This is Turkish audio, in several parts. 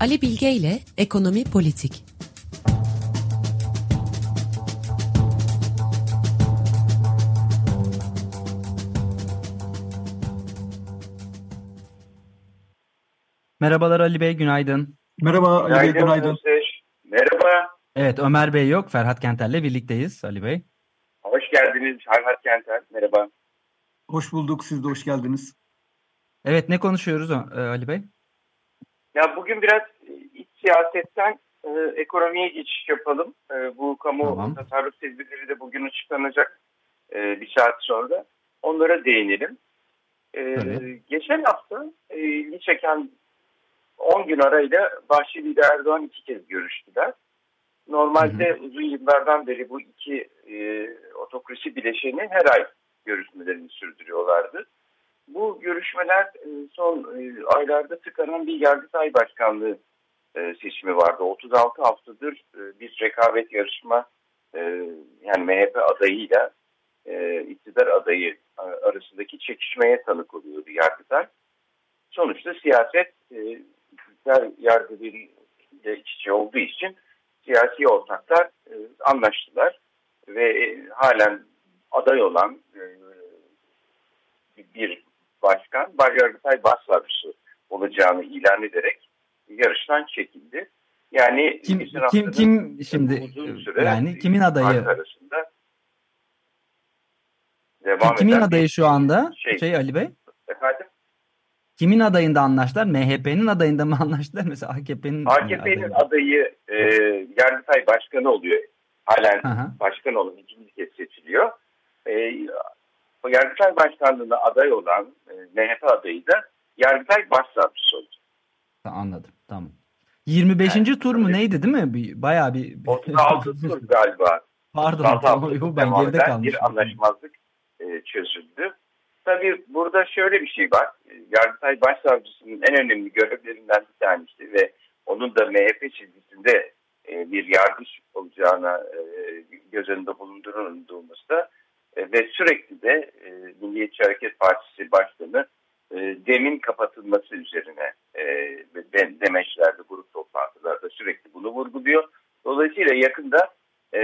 Ali Bilge ile Ekonomi Politik. Merhabalar Ali Bey, günaydın. Merhaba Ali Bey, günaydın. Merhaba. Evet, Ömer Bey yok, Ferhat Kenter'le birlikteyiz Ali Bey. Hoş geldiniz Ferhat Kenter, merhaba. Hoş bulduk, siz de hoş geldiniz. Evet, ne konuşuyoruz e, Ali Bey? Ya bugün biraz iç siyasetten e, ekonomiye geçiş yapalım. E, bu kamu tamam. tasarruf tedbirleri de bugün açıklanacak e, bir saat sonra. Onlara değinelim. E, geçen hafta e, ilgi çeken 10 gün arayla Bahçeli ile Erdoğan iki kez görüştüler. Normalde hı hı. uzun yıllardan beri bu iki e, otokrasi bileşeni her ay görüşmelerini sürdürüyorlardı. Bu görüşmeler e, son e, aylarda tıkanan bir Yargıtay Başkanlığı e, seçimi vardı. 36 haftadır bir rekabet yarışma yani MHP adayıyla iktidar adayı arasındaki çekişmeye tanık oluyordu Yargıtay. Sonuçta siyaset iktidar yargılarıyla iç içe olduğu için siyasi ortaklar anlaştılar ve halen aday olan bir başkan Yargıtay Başsavcısı olacağını ilan ederek yarıştan çekildi. Yani kim kim kim şimdi süre yani kimin adayı arasında devam kimin adayı şu anda şey, şey Ali Bey? Efendim? Kimin adayında anlaştılar? MHP'nin adayında mı anlaştılar? Mesela AKP'nin AKP'nin adayı e, Yargıtay Başkanı oluyor. Halen Aha. başkan olan ikinci kez seçiliyor. E, Yargıtay Başkanlığı'na aday olan e, MHP adayı da Yargıtay Başsavcısı oldu. Anladım. Tamam. 25. Yani, tur mu neydi değil mi? Bir, bayağı bir... 36 tur galiba. Pardon. Tamam, yok, ben geride kalmışım. Bir anlaşmazlık e, çözüldü. Tabii burada şöyle bir şey var. Yargıtay Başsavcısının en önemli görevlerinden bir tanesi ve onun da MHP çizgisinde e, bir yargıç olacağına e, göz önünde bulundurulduğumuzda e, ve sürekli de e, Milliyetçi Hareket Partisi Başkanı e, demin kapatılması üzerine e, demeçlerde, grup toplantılarda sürekli bunu vurguluyor. Dolayısıyla yakında e,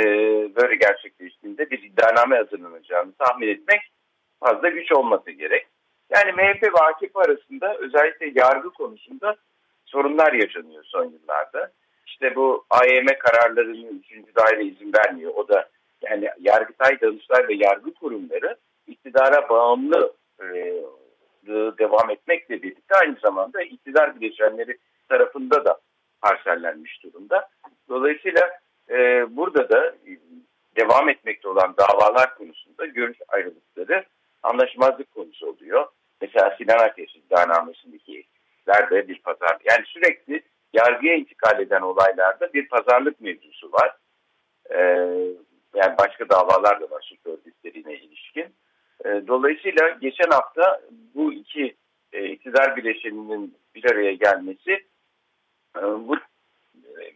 böyle gerçekleştiğinde bir iddianame hazırlanacağını tahmin etmek fazla güç olması gerek. Yani MHP ve AKP arasında özellikle yargı konusunda sorunlar yaşanıyor son yıllarda. İşte bu AYM kararlarının 3. daire izin vermiyor. O da yani Yargıtay, Danıştay ve yargı kurumları iktidara bağımlı e, devam etmekle birlikte aynı zamanda iktidar bileşenleri tarafında da parsellenmiş durumda. Dolayısıyla e, burada da devam etmekte olan davalar konusunda görüş ayrılıkları anlaşmazlık konusu oluyor. Mesela Sinan Ateş iddianamesindeki de bir pazar. Yani sürekli yargıya intikal eden olaylarda bir pazarlık mevzusu var. Ee, yani başka davalar da var suç örgütlerine ilişkin. Ee, dolayısıyla geçen hafta bu iki e, iktidar bileşeninin bir araya gelmesi e, bu e,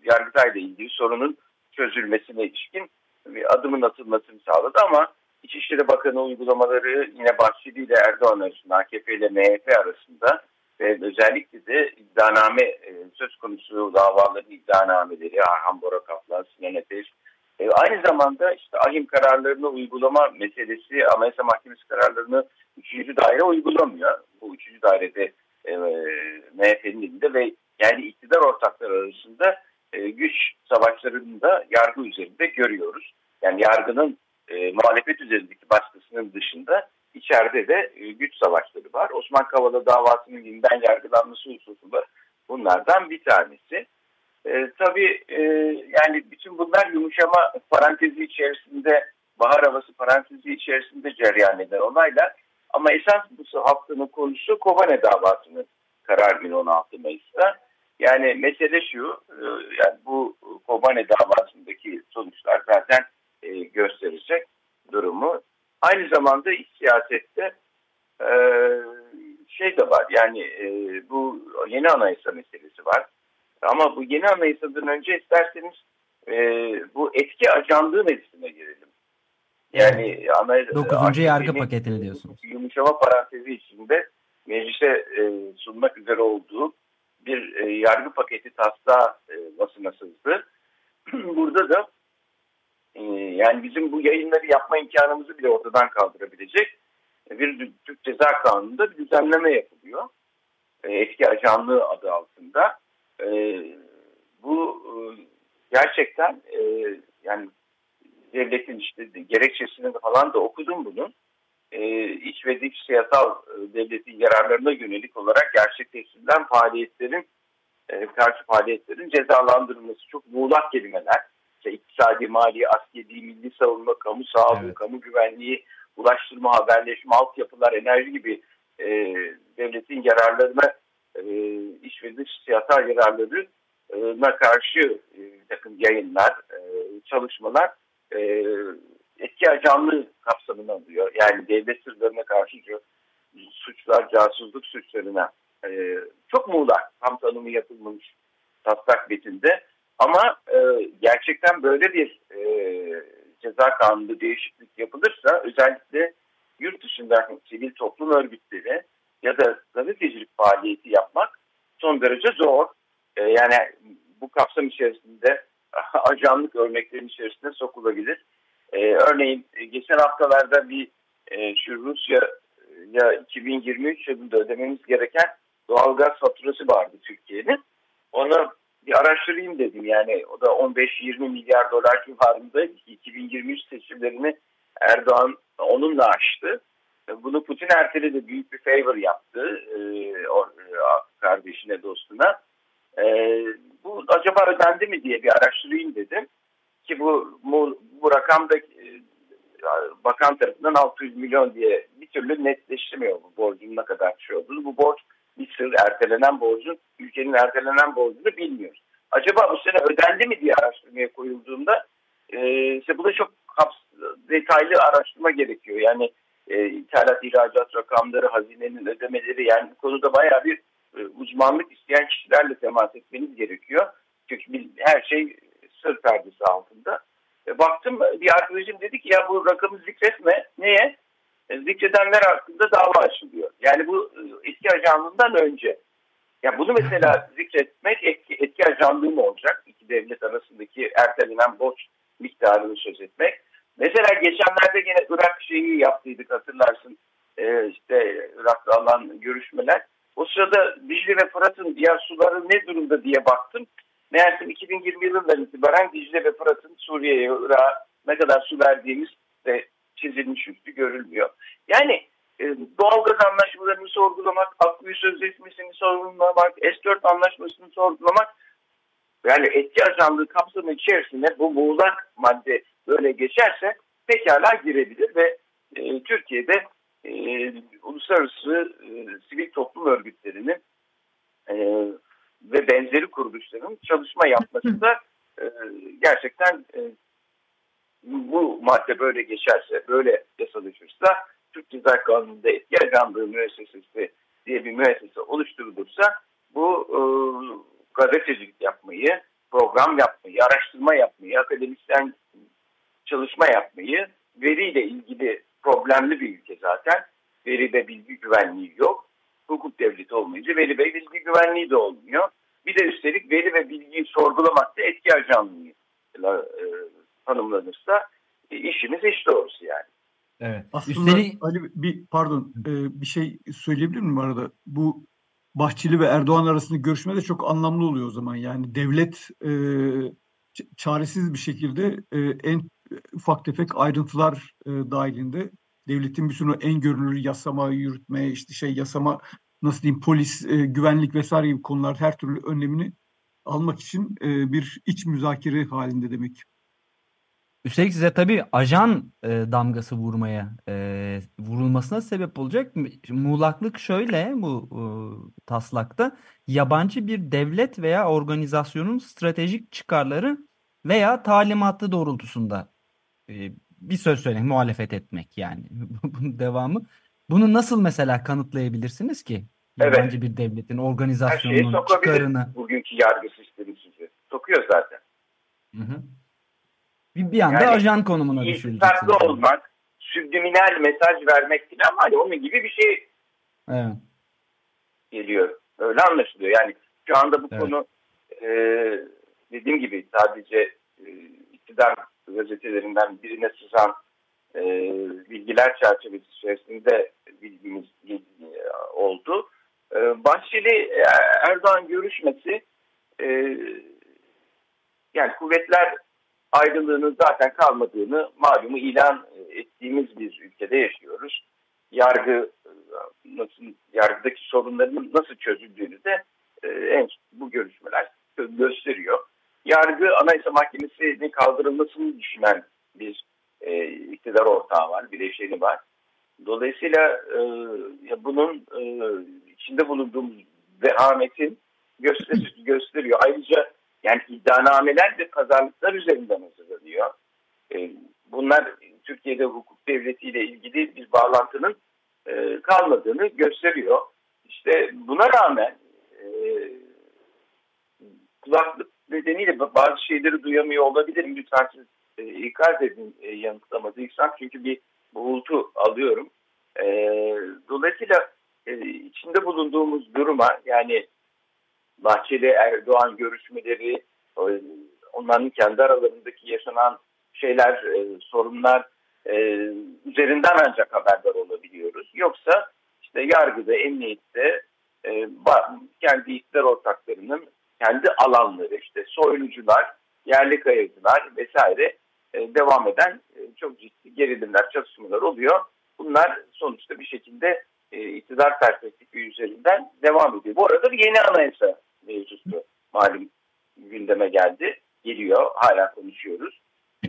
Yargıtay'la ilgili sorunun çözülmesine ilişkin bir adımın atılmasını sağladı ama İçişleri Bakanı uygulamaları yine Bahçeli ile Erdoğan arasında, AKP ile MHP arasında ve özellikle de iddianame e, söz konusu davaların iddianameleri Arhan Bora Kaplan, Sinan Ateş, e, aynı zamanda işte ahim kararlarını uygulama meselesi Anayasa Mahkemesi kararlarını 3. daire uygulamıyor. Bu 3. dairede e, MHP'nin elinde ve yani iktidar ortakları arasında e, güç savaşlarını da yargı üzerinde görüyoruz. Yani yargının e, muhalefet üzerindeki baskısının dışında içeride de e, güç savaşları var. Osman Kavala davasının yeniden yargılanması hususunda bunlardan bir tanesi. E, tabii e, yani bütün bunlar yumuşama parantezi içerisinde, bahar havası parantezi içerisinde cereyan eden olaylar. Ama esas bu haftanın konusu Kobane davasının karar günü 16 Mayıs'ta. Yani mesele şu, e, yani bu Kobane davasındaki sonuçlar zaten e, gösterecek durumu. Aynı zamanda iç siyasette e, şey de var yani e, bu yeni anayasa meselesi var. Ama bu yeni anayasadan önce isterseniz e, bu etki ajanlığı meclisine girelim. Yani anayasa, 9. yargı paketini diyorsunuz. Yumuşama parantezi içinde meclise e, sunmak üzere olduğu bir e, yargı paketi taslağı e, basına sızdı. Burada da e, yani bizim bu yayınları yapma imkanımızı bile ortadan kaldırabilecek bir Türk Ceza Kanunu'nda bir düzenleme yapılıyor. E, etki ajanlığı adı altında. E, bu e, gerçekten e, yani devletin işte gerekçesini falan da okudum bunun. E, iç ve dış siyasal e, devletin yararlarına yönelik olarak gerçekleştirilen faaliyetlerin e, karşı faaliyetlerin cezalandırılması çok muğlak kelimeler. İşte iktisadi, mali, askeri, milli savunma, kamu sağlığı, evet. kamu güvenliği, ulaştırma, haberleşme, altyapılar, enerji gibi e, devletin yararlarına e, iç ve dış siyasal yararlarına karşı e, takım yayınlar, e, çalışmalar e, etki ajanlığı kapsamına alıyor. Yani devlet sırlarına karşı suçlar, casusluk suçlarına e, çok muğlak tam tanımı yapılmış taslak metinde. Ama e, gerçekten böyle bir e, ceza kanunu değişiklik yapılırsa özellikle yurt dışında sivil toplum örgütleri ya da gazetecilik faaliyeti yapmak son derece zor. E, yani bu kapsam içerisinde ajanlık örneklerin içerisine sokulabilir. E, örneğin e, geçen haftalarda bir e, şu Rusya ya 2023 yılında ödememiz gereken doğalgaz faturası vardı Türkiye'nin. Onu bir araştırayım dedim yani o da 15-20 milyar dolar civarında 2023 seçimlerini Erdoğan onunla açtı. Bunu Putin erteledi büyük bir favor yaptı e, e, kardeşine dostuna. E, bu acaba ödendi mi diye bir araştırayım dedim. Ki bu, bu, bu rakamda e, bakan tarafından 600 milyon diye bir türlü netleşmiyor bu borcun ne kadar şey olduğunu. Bu borç bir sır ertelenen borcun, ülkenin ertelenen borcunu bilmiyoruz. Acaba bu sene ödendi mi diye araştırmaya koyulduğunda e, işte bu da çok detaylı araştırma gerekiyor. Yani e, ithalat ihracat rakamları, hazinenin ödemeleri yani konuda bayağı bir e, uzmanlık isteyen kişilerle temas etmeniz gerekiyor. Çünkü biz, her şey sır perdesi altında. E, baktım bir arkadaşım dedi ki ya bu rakamı zikretme. Niye? E, zikredenler hakkında dava açılıyor. Yani bu e, etki ajanlığından önce. Ya bunu mesela zikretmek etki, etki ajanlığı mı olacak? İki devlet arasındaki ertelenen borç miktarını söz etmek. Mesela geçenlerde yine Irak şeyi yaptıydık hatırlarsın. Ee, işte Irak'ta alan görüşmeler. O sırada Dicle ve Fırat'ın diğer suları ne durumda diye baktım. Meğerse 2020 yılından itibaren Dicle ve Fırat'ın Suriye'ye, ne kadar su verdiğimiz de çizilmiş üstü görülmüyor. Yani e, doğalgaz anlaşmalarını sorgulamak, Akkuyu Sözleşmesi'ni sorgulamak, S-4 anlaşmasını sorgulamak yani etki ajanlığı kapsamı içerisinde bu muğlak madde böyle geçerse pekala girebilir ve e, Türkiye'de e, uluslararası e, sivil toplum örgütlerinin e, ve benzeri kuruluşların çalışma yapması da e, gerçekten e, bu madde böyle geçerse, böyle yasalaşırsa Türk Ceza Kanunu'nda etki ajanlığı müessesesi diye bir müessese oluşturulursa bu e, gazetecilik yapmayı, program yapmayı, araştırma yapmayı, akademisyen çalışma yapmayı, veriyle ilgili problemli bir ülke zaten. Veri ve bilgi güvenliği yok. Hukuk devleti olmayınca veri ve bilgi güvenliği de olmuyor. Bir de üstelik veri ve bilgiyi sorgulamakta etki ajanlığı e, tanımlanırsa e, işimiz iş doğrusu yani. Evet. Aslında Üstelik... Ali bir pardon e, bir şey söyleyebilir miyim arada? Bu Bahçeli ve Erdoğan arasında görüşme de çok anlamlı oluyor o zaman. Yani devlet e, çaresiz bir şekilde e, en ufak tefek ayrıntılar e, dahilinde devletin bir sürü en görünür yasama, yürütme, işte şey yasama nasıl diyeyim polis, e, güvenlik vesaire gibi konular her türlü önlemini almak için e, bir iç müzakere halinde demek. Üstelik size tabii ajan e, damgası vurmaya e, vurulmasına sebep olacak. Muğlaklık şöyle bu e, taslakta yabancı bir devlet veya organizasyonun stratejik çıkarları veya talimatı doğrultusunda e, bir söz söylemek, muhalefet etmek yani bunun devamı. Bunu nasıl mesela kanıtlayabilirsiniz ki? Yabancı evet. bir devletin organizasyonunun çıkarını. Bugünkü yargı sistemi sizi sokuyor zaten. Hı hı. Bir, bir anda yani, ajan konumuna düşürüleceksiniz. olmak, sübliminal mesaj vermek falan var ya onun gibi bir şey evet. geliyor. Öyle anlaşılıyor. Yani Şu anda bu evet. konu e, dediğim gibi sadece e, iktidar gazetelerinden birine sızan e, bilgiler çerçevesi içerisinde bilgimiz e, oldu. E, Bahçeli e, Erdoğan görüşmesi e, yani kuvvetler ayrılığının zaten kalmadığını malumu ilan ettiğimiz bir ülkede yaşıyoruz. Yargı nasıl yargıdaki sorunların nasıl çözüldüğünü de en bu görüşmeler gösteriyor. Yargı Anayasa Mahkemesi'nin kaldırılmasını düşünen bir e, iktidar ortağı var, bileşeni var. Dolayısıyla e, bunun e, içinde bulunduğumuz vehametin göster gösteriyor. Ayrıca yani iddianameler ve pazarlıklar üzerinden hazırlanıyor. E, bunlar Türkiye'de hukuk devletiyle ilgili bir bağlantının e, kalmadığını gösteriyor. İşte buna rağmen e, kulaklık nedeniyle bazı şeyleri duyamıyor olabilirim. Lütfen siz e, ikaz edin e, yanıtlamadıysam çünkü bir buğultu alıyorum. E, dolayısıyla e, içinde bulunduğumuz duruma yani Bahçeli Erdoğan görüşmeleri, onların kendi aralarındaki yaşanan şeyler, e, sorunlar e, üzerinden ancak haberdar olabiliyoruz. Yoksa işte yargıda, emniyette e, kendi iktidar ortaklarının kendi alanları, işte soylucular, yerli kayıcılar vesaire devam eden çok ciddi gerilimler, çatışmalar oluyor. Bunlar sonuçta bir şekilde e, iktidar perspektifi üzerinden devam ediyor. Bu arada bir yeni anayasa mevzusu malum gündeme geldi. Geliyor, hala konuşuyoruz.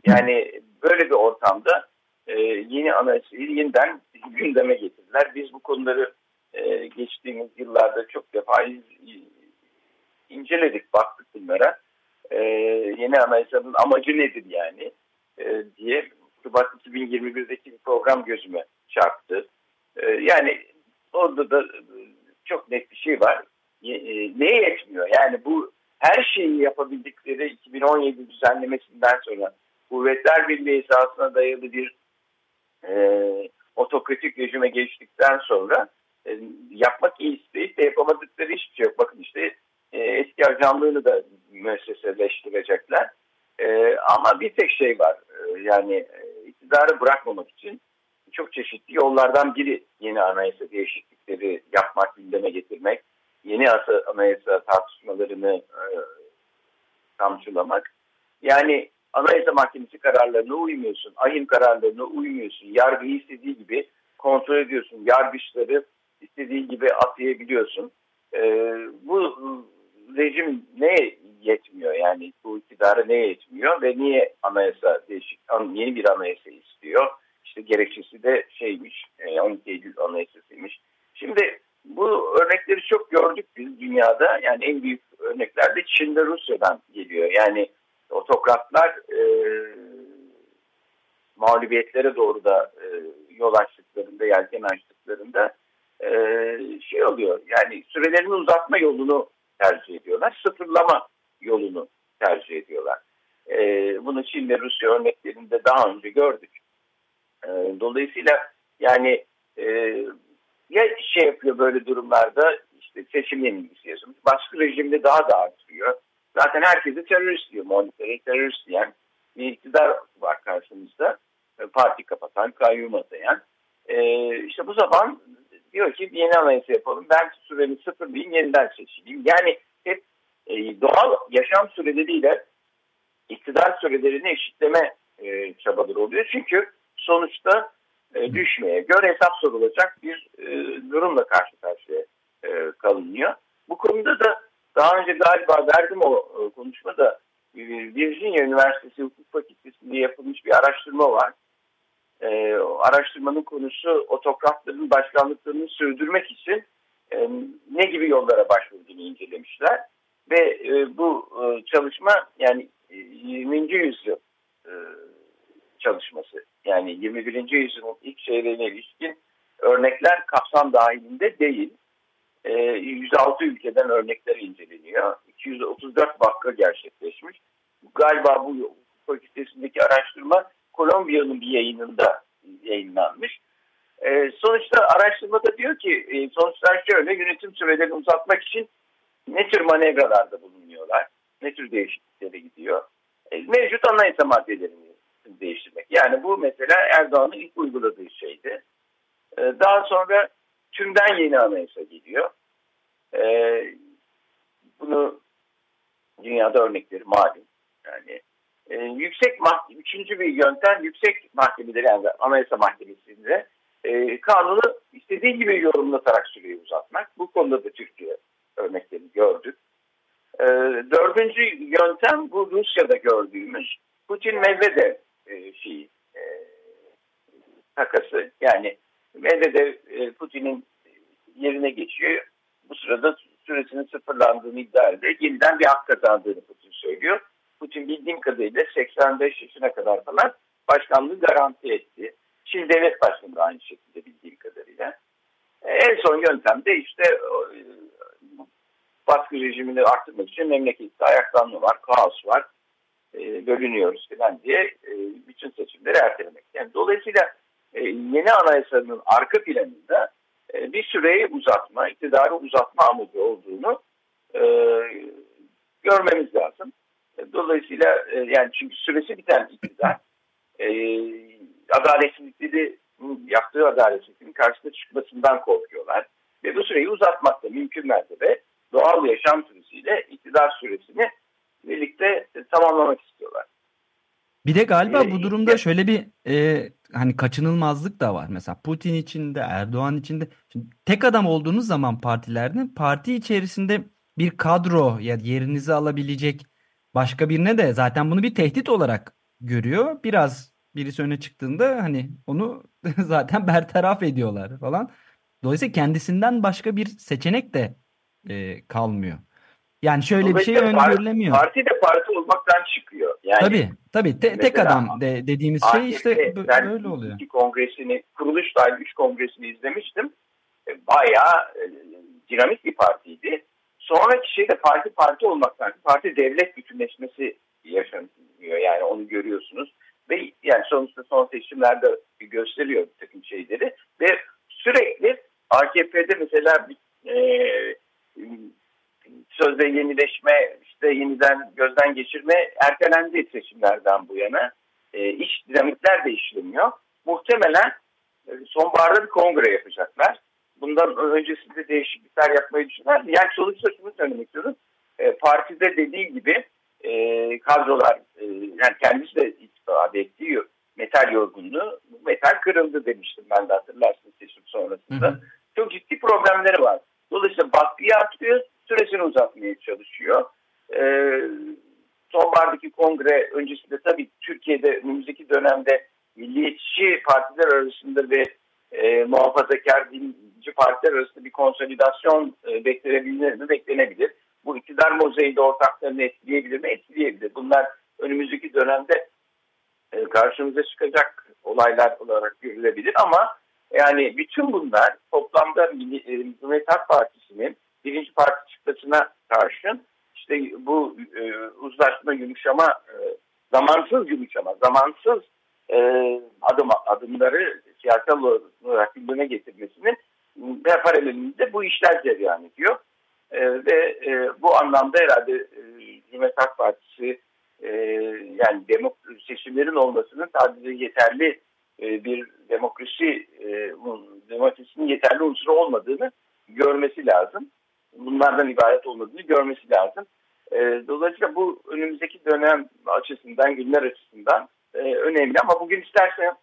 Yani böyle bir ortamda e, yeni anayasayı yeniden gündeme getirdiler. Biz bu konuları e, geçtiğimiz yıllarda çok defa iz, inceledik, baktık bunlara. E, yeni anayasanın amacı nedir yani e, diye Şubat 2021'deki bir program gözüme çarptı. Yani orada da çok net bir şey var. E, neye yetmiyor? Yani bu her şeyi yapabildikleri 2017 düzenlemesinden sonra Kuvvetler Birliği esasına dayalı bir e, otokratik rejime geçtikten sonra e, yapmak isteyip de yapamadıkları hiçbir şey yok. Bakın işte e, eski ajanlığını da müesseseleştirecekler. E, ama bir tek şey var. E, yani e, iktidarı bırakmamak için çok çeşitli yollardan biri yeni anayasa değişiklikleri yapmak, gündeme getirmek, yeni anayasa tartışmalarını e. Yani anayasa mahkemesi kararlarına uymuyorsun, ahim kararlarına uymuyorsun, yargıyı istediği gibi kontrol ediyorsun, yargıçları istediği gibi atayabiliyorsun. E, bu rejim ne yetmiyor yani bu iktidara ne yetmiyor ve niye anayasa değişik yeni bir anayasa istiyor? İşte gerekçesi de şeymiş 12 e, Eylül anayasasıymış. Şimdi bu örnekleri çok gördük biz dünyada yani en büyük örnekler de Çin'de Rusya'dan geliyor. Yani otokratlar e, mağlubiyetlere doğru da e, yol açtıklarında, yelken açtıklarında e, şey oluyor. Yani sürelerini uzatma yolunu tercih ediyorlar. Sıfırlama yolunu tercih ediyorlar. E, bunu Çin ve Rusya örneklerinde daha önce gördük. E, dolayısıyla yani e, ya şey yapıyor böyle durumlarda işte seçim yenilgisi yaşamış. Başka rejimde daha da artıyor. Zaten herkesi terörist diyor. Muhalifleri terörist diyen bir iktidar var karşımızda. E, parti kapatan, kayyum atayan. E, işte bu zaman diyor ki yeni anayasa yapalım. Ben süremi sıfırlayayım, yeniden seçileyim. Yani hep doğal yaşam süreleriyle iktidar sürelerini eşitleme çabaları oluyor. Çünkü sonuçta e, düşmeye, göre hesap sorulacak bir e, durumla karşı karşıya e, kalınıyor. Bu konuda da daha önce galiba verdim o e, konuşmada e, Virginia Üniversitesi Hukuk Fakültesi'nde yapılmış bir araştırma var. E, araştırmanın konusu otokratların başkanlıklarını sürdürmek için e, ne gibi yollara başvurduğunu incelemişler. Ve e, bu e, çalışma yani 20. E, yüzyıl e, çalışması. Yani 21. yüzyılın ilk çeyreğine ilişkin örnekler kapsam dahilinde değil. E, 106 ülkeden örnekler inceleniyor. 234 vakka gerçekleşmiş. Galiba bu fakültesindeki araştırma Kolombiya'nın bir yayınında yayınlanmış. E, sonuçta araştırmada diyor ki e, sonuçlar şöyle yönetim sürelerini uzatmak için ne tür manevralarda bulunuyorlar, ne tür değişikliklere gidiyor. E, mevcut anayasa maddelerini değiştirmek. Yani bu mesela Erdoğan'ın ilk uyguladığı şeydi. E, daha sonra tümden yeni anayasa geliyor. E, bunu dünyada örnekleri malum. Yani e, yüksek mahkeme, üçüncü bir yöntem yüksek mahkemeleri yani anayasa mahkemesinde e, kanunu istediği gibi yorumlatarak süreyi uzatmak. Bu konuda da Türkiye örneklerini gördük. E, dördüncü yöntem bu Rusya'da gördüğümüz Putin Medvedev takası. Yani Medvedev e, Putin'in yerine geçiyor. Bu sırada süresinin sıfırlandığını iddia ediyor. Yeniden bir hak kazandığını Putin söylüyor. Putin bildiğim kadarıyla 85 yaşına kadar falan başkanlığı garanti etti. Şimdi devlet başkanı da aynı şekilde bildiğim kadarıyla. E, en son yöntem de işte e, baskı rejimini arttırmak için memlekette ayaklanma var, kaos var, bölünüyoruz falan diye bütün seçimleri ertelemek. Yani dolayısıyla e, yeni anayasanın arka planında e, bir süreyi uzatma, iktidarı uzatma amacı olduğunu e, görmemiz lazım. E, dolayısıyla e, yani çünkü süresi biten iktidar e, adaletsizlikleri yaptığı adaletsizliğin karşısına çıkmasından korkuyorlar. Ve bu süreyi uzatmakta mümkün mertebe doğal yaşam süresiyle iktidar süresini birlikte tamamlamak istiyorlar. Bir de galiba bu durumda şöyle bir e, hani kaçınılmazlık da var. Mesela Putin için de Erdoğan için de. Şimdi tek adam olduğunuz zaman partilerde parti içerisinde bir kadro ya yerinizi alabilecek başka birine de zaten bunu bir tehdit olarak görüyor. Biraz birisi öne çıktığında hani onu zaten bertaraf ediyorlar falan. Dolayısıyla kendisinden başka bir seçenek de e, kalmıyor. Yani şöyle bir şey öngörülemiyor. Parti de parti olmaktan çıkıyor. Yani tabii tabii Te, tek adam de, dediğimiz şey işte böyle oluyor. İki kongresini, kuruluş dahil üç kongresini izlemiştim. E, bayağı e, dinamik bir partiydi. Sonraki şey de parti parti olmaktan, parti devlet bütünleşmesi yaşanıyor. Yani onu görüyorsunuz. Ve yani sonuçta son seçimlerde gösteriyor bir takım şeyleri. Ve sürekli AKP'de mesela e, sözde yenileşme, işte yeniden gözden geçirme ertelendi seçimlerden bu yana. E, iş dinamikler de işlemiyor. Muhtemelen e, sonbaharda bir kongre yapacaklar. Bundan öncesinde değişiklikler yapmayı düşünürler. Yani sonuçta şunu söylemek istiyorum. E, partide dediği gibi e, kadrolar, e, yani kendisi de ifade ettiği metal yorgunluğu, metal kırıldı demiştim ben de hatırlarsınız seçim sonrasında. Hı hı. Çok ciddi problemleri var. Dolayısıyla baskıyı artırıyor, süresini uzatmaya çalışıyor. Ee, sonbahardaki kongre öncesinde tabii Türkiye'de önümüzdeki dönemde milliyetçi partiler arasında ve e, muhafazakar dinci partiler arasında bir konsolidasyon e, beklenebilir mi? Beklenebilir. Bu iktidar mozaiğinde ortaklarını etkileyebilir mi? Etkileyebilir. Bunlar önümüzdeki dönemde e, karşımıza çıkacak olaylar olarak görülebilir ama yani bütün bunlar toplamda Cumhuriyet Halk Partisi'nin birinci parti çıkmasına karşın işte bu e, uzlaşma, yumuşama, e, zamansız yumuşama, zamansız e, adım adımları siyasal olarak gündeme getirmesinin paralelinde bu işler cereyan ediyor. E, ve e, bu anlamda herhalde e, Cumhuriyet Halk Partisi e, yani demok seçimlerin olmasının sadece yeterli e, bir demokrasi e, demokrasinin yeterli unsuru olmadığını görmesi lazım. Bunlardan ibaret olmadığını görmesi lazım. E, dolayısıyla bu önümüzdeki dönem açısından, günler açısından e, önemli. Ama bugün istersen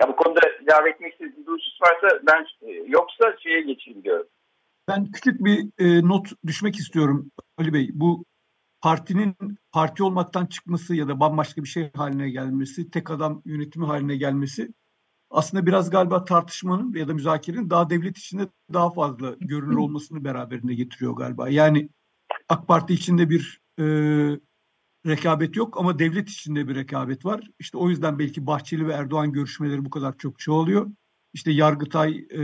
ya bu konuda ilave etmek istediğiniz bir husus varsa ben e, yoksa şeye geçeyim diyorum. Ben küçük bir e, not düşmek istiyorum Ali Bey. Bu partinin parti olmaktan çıkması ya da bambaşka bir şey haline gelmesi, tek adam yönetimi haline gelmesi aslında biraz galiba tartışmanın ya da müzakerenin daha devlet içinde daha fazla görünür olmasını beraberinde getiriyor galiba. Yani AK Parti içinde bir e, rekabet yok ama devlet içinde bir rekabet var. İşte o yüzden belki Bahçeli ve Erdoğan görüşmeleri bu kadar çok çoğalıyor. İşte Yargıtay e,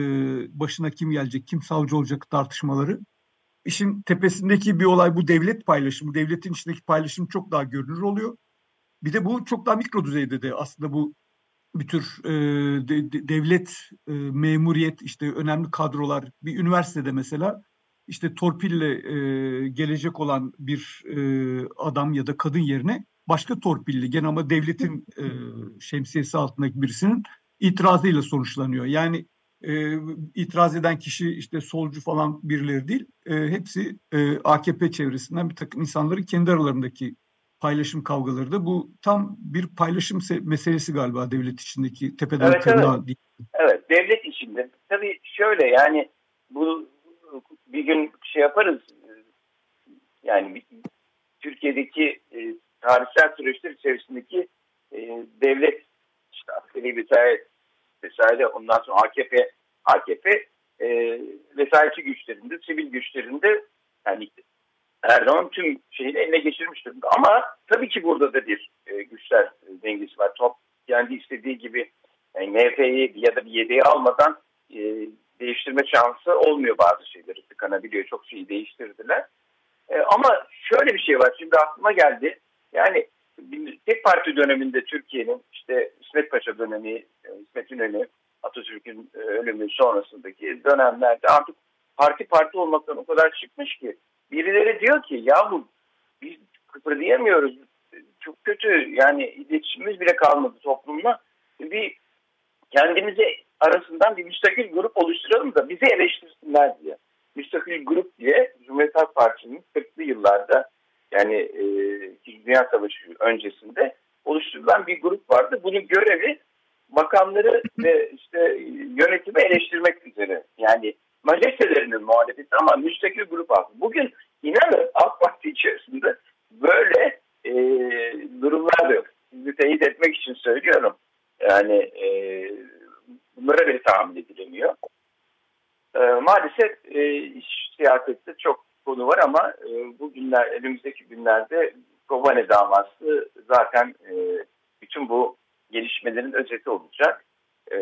başına kim gelecek, kim savcı olacak tartışmaları. İşin tepesindeki bir olay bu devlet paylaşımı. Devletin içindeki paylaşım çok daha görünür oluyor. Bir de bu çok daha mikro düzeyde de aslında bu bir tür e, de, de, devlet, e, memuriyet, işte önemli kadrolar bir üniversitede mesela işte torpille e, gelecek olan bir e, adam ya da kadın yerine başka torpilli gene ama devletin e, şemsiyesi altındaki birisinin itirazıyla sonuçlanıyor. Yani e, itiraz eden kişi işte solcu falan birileri değil. E, hepsi e, AKP çevresinden bir takım insanların kendi aralarındaki paylaşım kavgaları da bu tam bir paylaşım meselesi galiba devlet içindeki tepeden evet, tırnağa evet. Evet devlet içinde. Tabii şöyle yani bu bir gün şey yaparız yani Türkiye'deki e, tarihsel süreçler içerisindeki e, devlet işte askeri vesaire vesaire ondan sonra AKP AKP e, vesayetçi güçlerinde, sivil güçlerinde yani Erdoğan tüm şeyini eline geçirmiş durumda. Ama tabii ki burada da bir e, güçler dengesi var. Top kendi istediği gibi yani MHP'yi ya da bir yedeği almadan e, değiştirme şansı olmuyor bazı şeyleri. Tıkanabiliyor. Çok şeyi değiştirdiler. E, ama şöyle bir şey var. Şimdi aklıma geldi. Yani tek parti döneminde Türkiye'nin işte İsmet Paşa dönemi, e, İsmet İnönü, Atatürk'ün e, ölümü sonrasındaki dönemlerde artık parti parti olmaktan o kadar çıkmış ki birileri diyor ki ya bu biz kıpırdayamıyoruz çok kötü yani iletişimimiz bile kalmadı toplumla bir kendimize arasından bir müstakil grup oluşturalım da bizi eleştirsinler diye. Müstakil grup diye Cumhuriyet Halk Partisi'nin 40'lı yıllarda yani e, Dünya Savaşı öncesinde oluşturulan bir grup vardı. Bunun görevi bakanları ve işte yönetimi eleştirmek üzere. Yani majestelerinin muhalefeti ama müstakil grup halkı. Bugün inanın AK Parti içerisinde böyle e, durumlar da yok. Sizi teyit etmek için söylüyorum. Yani e, bunlara bile tahammül edilemiyor. E, maalesef e, iş siyasette çok konu var ama e, bu günler, önümüzdeki günlerde Kobane davası zaten e, bütün bu gelişmelerin özeti olacak. E,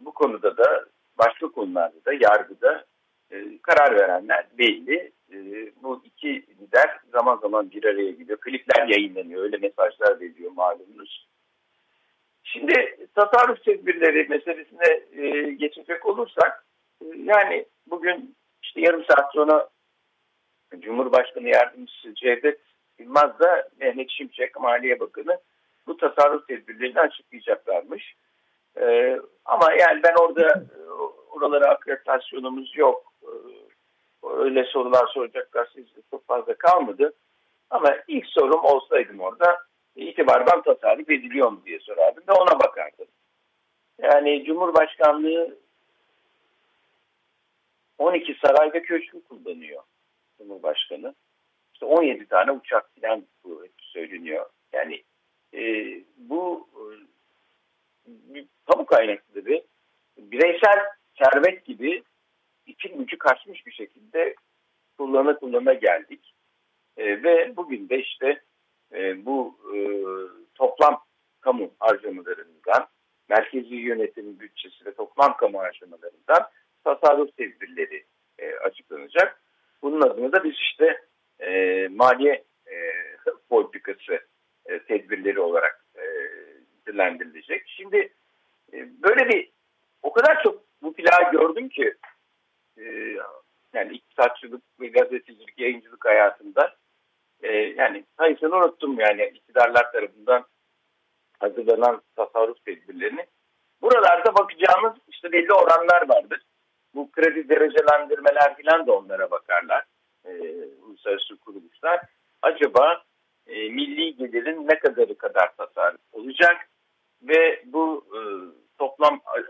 bu konuda da başka konularda da yargıda e, karar verenler belli. E, bu iki lider zaman zaman bir araya gidiyor. Klipler yayınlanıyor. Öyle mesajlar veriyor malumunuz. Şimdi tasarruf tedbirleri meselesine e, geçecek olursak e, yani bugün işte yarım saat sonra Cumhurbaşkanı Yardımcısı Cevdet Yılmaz da Mehmet Şimşek Maliye Bakanı bu tasarruf tedbirlerini açıklayacaklarmış. Ee, ama yani ben orada e, oralara akreditasyonumuz yok. Ee, öyle sorular soracaklar sizde çok fazla kalmadı. Ama ilk sorum olsaydım orada itibardan tasarruf ediliyor mu diye sorardım ve ona bakardım. Yani Cumhurbaşkanlığı 12 saray ve köşkü kullanıyor Cumhurbaşkanı. İşte 17 tane uçak falan söyleniyor. Yani e, bu e, kamu kaynakları bireysel servet gibi için ucu kaçmış bir şekilde kullana kullana geldik. E, ve bugün de işte e, bu e, toplam kamu harcamalarından, merkezi yönetim bütçesi ve toplam kamu harcamalarından tasarruf tedbirleri e, açıklanacak. Bunun adını da biz işte e, maliye e, politikası e, tedbirleri olarak e, dilendirilecek. Şimdi e, böyle bir o kadar çok bu plağı gördüm ki e, yani iktisatçılık ve gazetecilik, yayıncılık hayatında e, yani sayısını unuttum yani iktidarlar tarafından hazırlanan tasarruf tedbirlerini. Buralarda bakacağımız işte belli oranlar vardır. Bu kredi derecelendirmeler falan da onlara bakarlar. E, uluslararası kuruluşlar. Acaba e, milli gelirin ne kadarı kadar tasarruf olacak ve bu e, toplam e,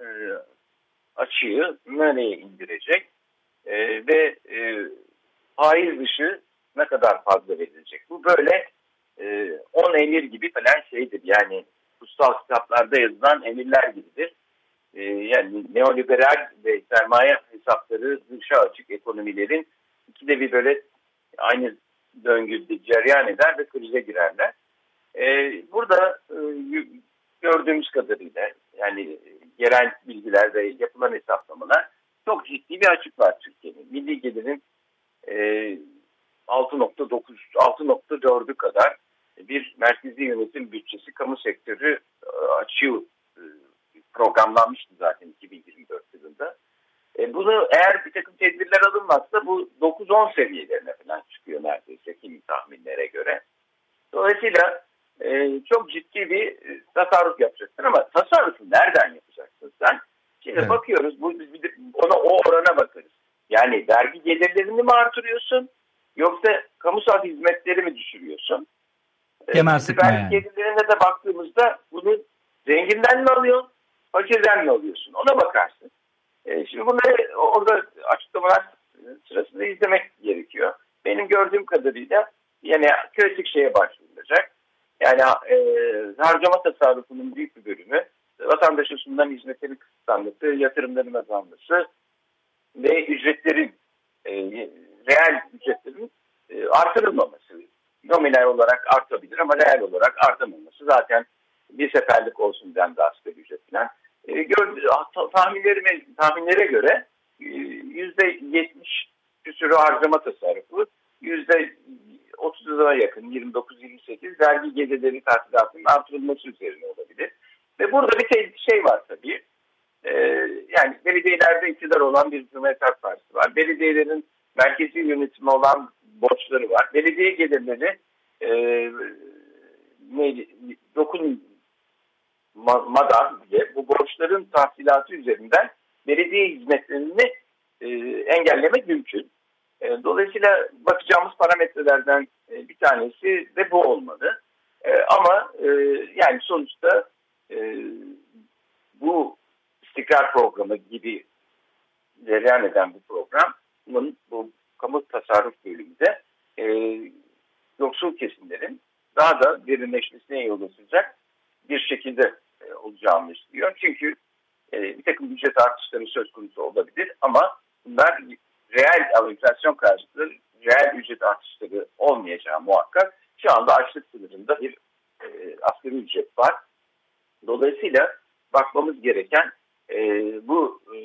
açığı nereye indirecek e, ve e, faiz dışı ne kadar fazla verilecek. Bu böyle e, 10 emir gibi falan şeydir. Yani kutsal kitaplarda yazılan emirler gibidir. E, yani neoliberal ve sermaye hesapları dışa açık ekonomilerin ikide bir böyle aynı döngüde cereyan eder ve krize girerler. E, burada e, gördüğümüz kadarıyla yani yerel bilgiler ve yapılan hesaplamalar çok ciddi bir açık var Türkiye'nin. Milli gelirin e, 6.9 6.4'ü kadar bir merkezi yönetim bütçesi kamu sektörü e, açığı e, programlanmıştı zaten 2024 yılında. E, bunu eğer bir takım tedbirler alınmazsa bu 9-10 seviyelerine falan çıkıyor neredeyse kimi tahminlere göre. Dolayısıyla e, çok ciddi bir tasarruf yapacaksın ama tasarrufu nereden yapacaksın sen? Şimdi evet. bakıyoruz bu, biz ona o orana bakarız. Yani vergi gelirlerini mi artırıyorsun yoksa kamusal hizmetleri mi düşürüyorsun? E, Kemer sıkma yani. gelirlerine de baktığımızda bunu zenginden mi alıyorsun, fakirden mi alıyorsun? Ona bakarsın. E, şimdi bunları orada açıklamalar sırasında izlemek gerekiyor. Benim gördüğüm kadarıyla yani klasik şeye başvurulacak. Yani e, harcama tasarrufunun büyük bir bölümü vatandaşa sunulan hizmetlerin kısıtlanması, yatırımların azalması ve ücretlerin, e, reel ücretlerin e, artırılmaması. Nominal olarak artabilir ama reel olarak artamaması. Zaten bir seferlik olsun dendi asgari ücret falan. E, tahminlerime, tahminlere göre e, yüzde yetmiş küsürü harcama tasarrufu, yüzde 30'a yakın 29-28 vergi gelirleri tahsilatının artırılması üzerine olabilir. Ve burada bir şey var tabii. Ee, yani belediyelerde iktidar olan bir Cumhuriyet Halk Partisi var. Belediyelerin merkezi yönetimi olan borçları var. Belediye gelirleri e, ne, dokunmadan diye bu borçların tahsilatı üzerinden belediye hizmetlerini e, engellemek mümkün. E, dolayısıyla bakacağımız parametrelerden e, bir tanesi de bu olmalı. E, ama yani sonuçta bu istikrar programı gibi cereyan eden bu programın bu kamu tasarruf bölümünde yoksul kesimlerin daha da derinleşmesine yol açacak bir şekilde olacağını istiyor. Çünkü bir takım ücret artışları söz konusu olabilir ama bunlar reel enflasyon karşılığı reel ücret artışları olmayacağı muhakkak. Şu anda açlık sınırında bir e, asgari ücret var. Dolayısıyla bakmamız gereken e, bu e,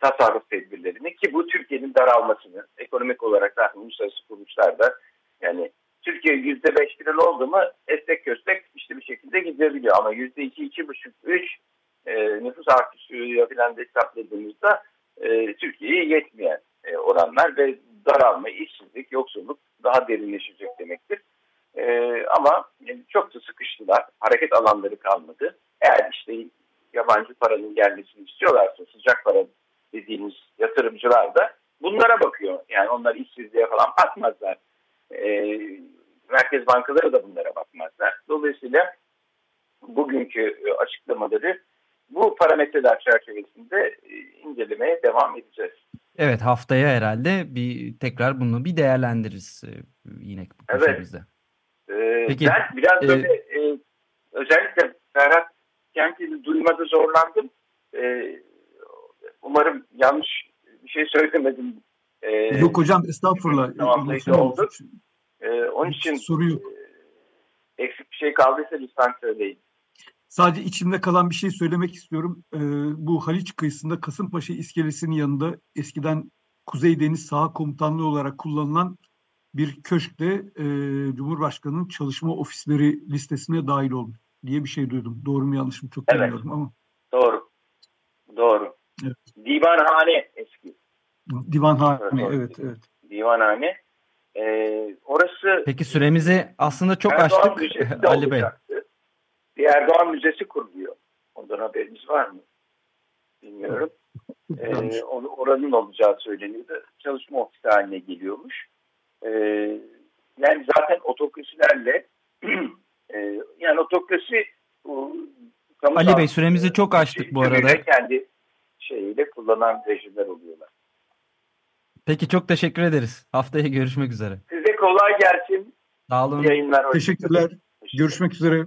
tasarruf tedbirlerini ki bu Türkiye'nin daralmasını ekonomik olarak zaten uluslararası kuruluşlar yani Türkiye yüzde beş lira oldu mu estek köstek işte bir şekilde gidebiliyor ama yüzde iki, iki buçuk, üç e, nüfus artışı falan hesapladığımızda e, Türkiye'ye yetmeyen e, oranlar ve daralma, işsizlik, yoksulluk daha derinleşecek demektir. E, ama yani çok da sıkıştılar. Hareket alanları kalmadı. Eğer işte yabancı paranın gelmesini dediğimiz yatırımcılar da bunlara bakıyor. Yani onlar işsizliğe falan bakmazlar. E, merkez bankaları da bunlara bakmazlar. Dolayısıyla bugünkü açıklamaları bu parametreler çerçevesinde incelemeye devam edeceğiz. Evet haftaya herhalde bir tekrar bunu bir değerlendiririz e, yine bu evet. Ee, Peki, ben biraz e, böyle e, özellikle Ferhat Kent'i duymada zorlandım. E, umarım yanlış bir şey söylemedim. E, Yok hocam estağfurullah. Tamamlayıcı oldu. E, onun için soruyu e, eksik bir şey kaldıysa lütfen söyleyin. Sadece içimde kalan bir şey söylemek istiyorum. Ee, bu Haliç kıyısında Kasımpaşa iskelesinin yanında eskiden Kuzey Deniz Saha Komutanlığı olarak kullanılan bir köşkte e, Cumhurbaşkanı'nın çalışma ofisleri listesine dahil olmuş diye bir şey duydum. Doğru mu yanlış mı çok evet. bilmiyorum ama. Doğru. Doğru. Evet. Divanhane. Divanhane evet evet. evet. Divanhane. Ee, orası Peki süremizi aslında çok açtık Ali Bey. Bir Erdoğan Müzesi kuruluyor. Ondan haberiniz var mı? Bilmiyorum. ee, oranın olacağı söyleniyordu. Çalışma ofisi haline geliyormuş. Ee, yani zaten otokrasilerle e, yani otokrasi Ali Bey süremizi çok açtık bu arada. Kendi şeyiyle kullanan rejimler oluyorlar. Peki çok teşekkür ederiz. Haftaya görüşmek üzere. Size kolay gelsin. Sağ olun. Yayınlar. Teşekkürler. Görüşmek üzere.